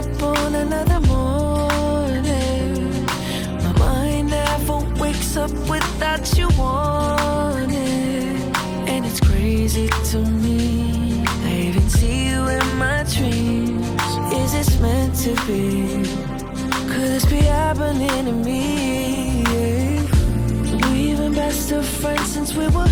up on another morning. My mind never wakes up without you on it. And it's crazy to me. I even see you in my dreams. Is this meant to be? Could this be happening to me? Yeah. We've been best of friends since we were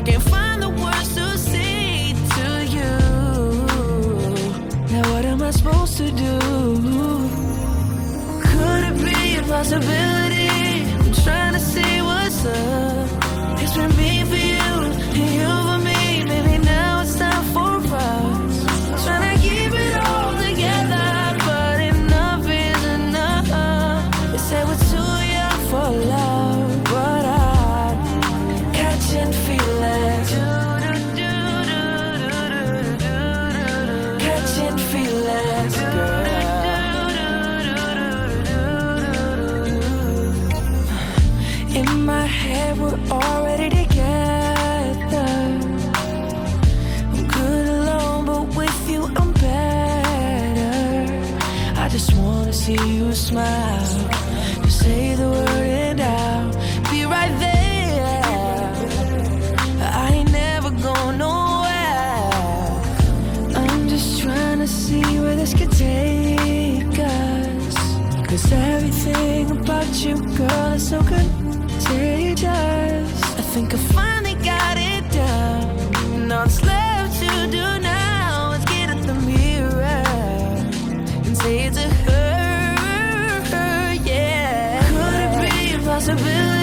I can't find the words to say to you. Now what am I supposed to do? Could it be a possibility? I'm trying to see what's My head, we're already together. I'm good alone, but with you, I'm better. I just wanna see you smile. You say the word, and I'll be right there. I ain't never going nowhere. I'm just trying to see where this could take us. Cause everything about you, girl, is so good. what's left to do now is get at the mirror and say to her, yeah. Could it be a possibility?